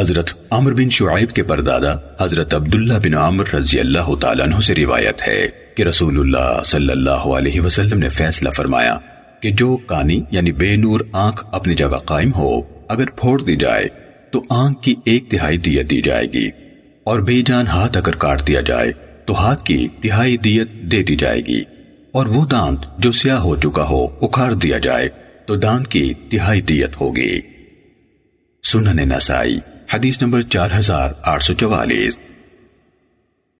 حضرت عمر بن شعیب کے پردادا حضرت عبداللہ بن عمر رضی اللہ تعالیٰ عنہ سے روایت ہے کہ رسول اللہ صلی اللہ علیہ وسلم نے فیصلہ فرمایا کہ جو کانی یعنی بے نور آنکھ اپنی جگہ قائم ہو، اگر پھوڑ دی جائے تو آنکھ کی ایک تہائی دیت دی جائے گی اور بے جان ہاتھ اگر کاٹ دیا جائے تو ہاتھ کی تہائی دیت دے دی جائے گی اور وہ دانت جو سیاہ ہو چکا ہو، اکھاڑ دیا جائے تو دانت کی تہائی دیت ہوگی۔ سنن نسائی حدیث نمبر چار ہزار آٹھ سو چوالیس۔